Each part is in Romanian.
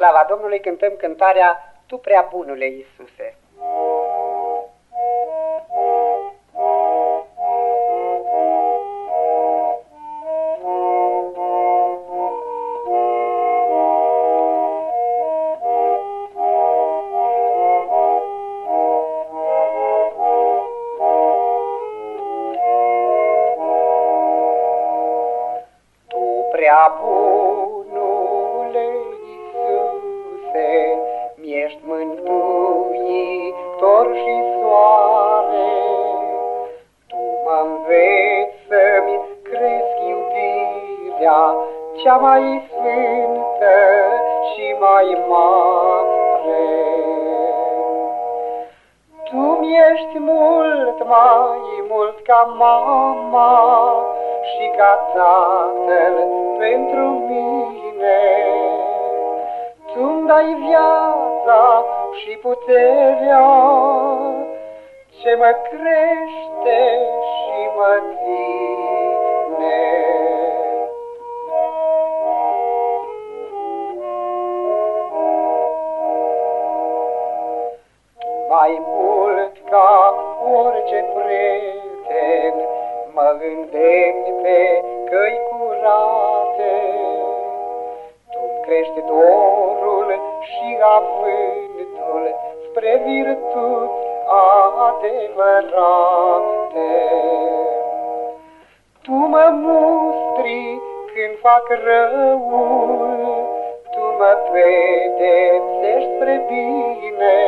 slava Domnului cântăm cântarea Tu prea bunule Iisuse. prea bunule cea mai sfântă și mai mare. Tu mi-ești mult mai mult ca mama și ca tatăl pentru mine. Tu-mi dai viața și puterea ce mă crește și mă ține. Mai mult ca orice prieten, mă îndemni pe căi curate. Tu crești dorul și avântul spre virtuți adevărate. Tu mă mustri când fac răul, Tu mă pedepsești spre bine,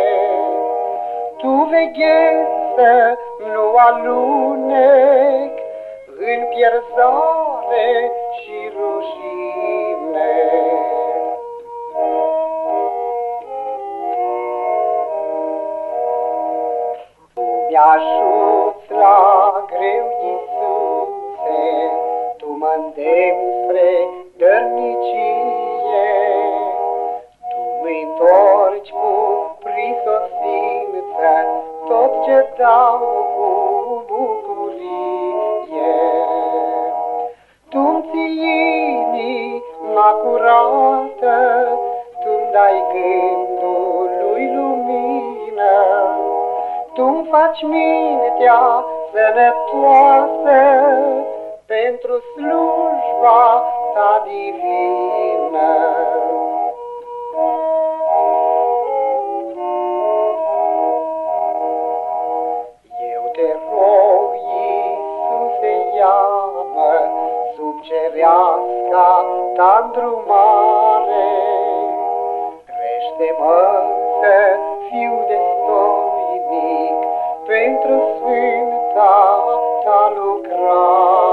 Tu veghezi să nu alunec în pierzare și rușine. Tu dau cu bucurie. Tu-mi ții inima curată, Tu-mi dai gândului lumină, Tu-mi faci mintea sănătoasă pentru slujba Ta divină. Sub cereasca ta îndrumare. Crește-mă să fiu destoinic pentru sfânta ta lucrare.